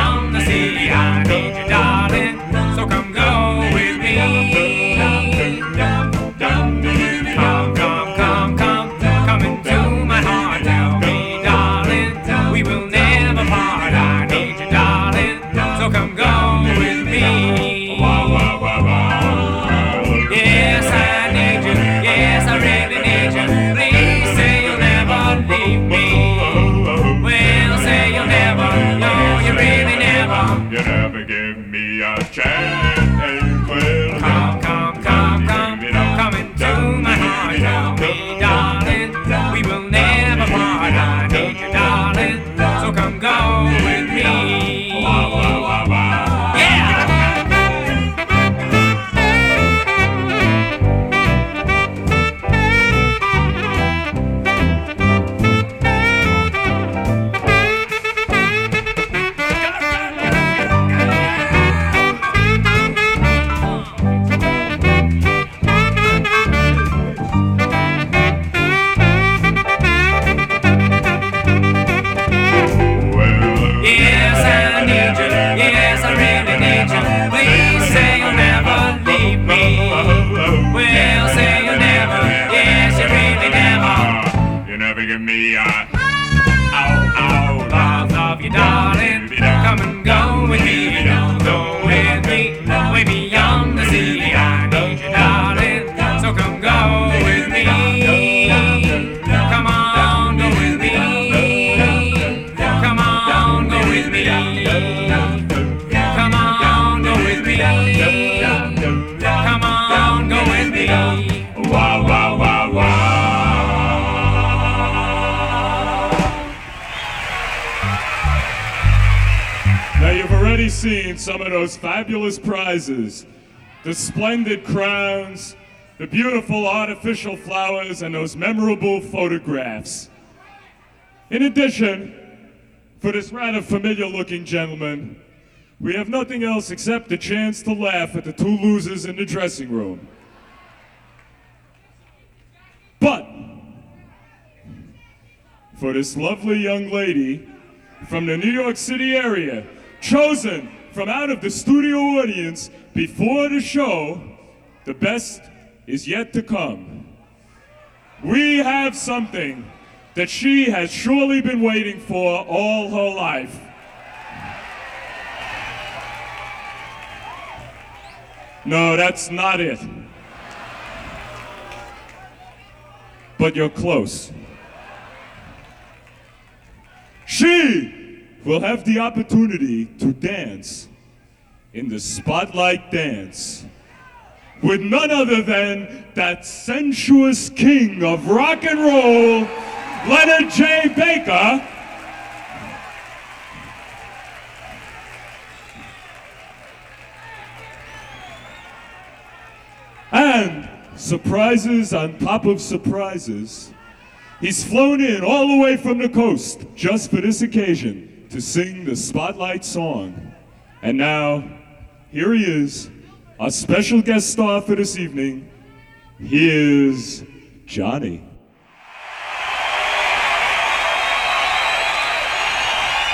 down the city. I need you, darling. So come go with me. Come, come, come, come, come into my heart. Me, darling, we will never part. I need you, darling. So come go with me. Yes, I need you. Yes, I really need you. Please say you'll never leave me. a chance. Now you've already seen some of those fabulous prizes, the splendid crowns, the beautiful artificial flowers, and those memorable photographs. In addition, for this rather familiar looking gentleman, we have nothing else except the chance to laugh at the two losers in the dressing room. But for this lovely young lady from the New York City area, chosen from out of the studio audience before the show, the best is yet to come. We have something that she has surely been waiting for all her life. No, that's not it. But you're close. She will have the opportunity to dance in the spotlight dance with none other than that sensuous king of rock and roll, Leonard J. Baker. And surprises on top of surprises. He's flown in all the way from the coast just for this occasion to sing the Spotlight song. And now, here he is, our special guest star for this evening. He is Johnny.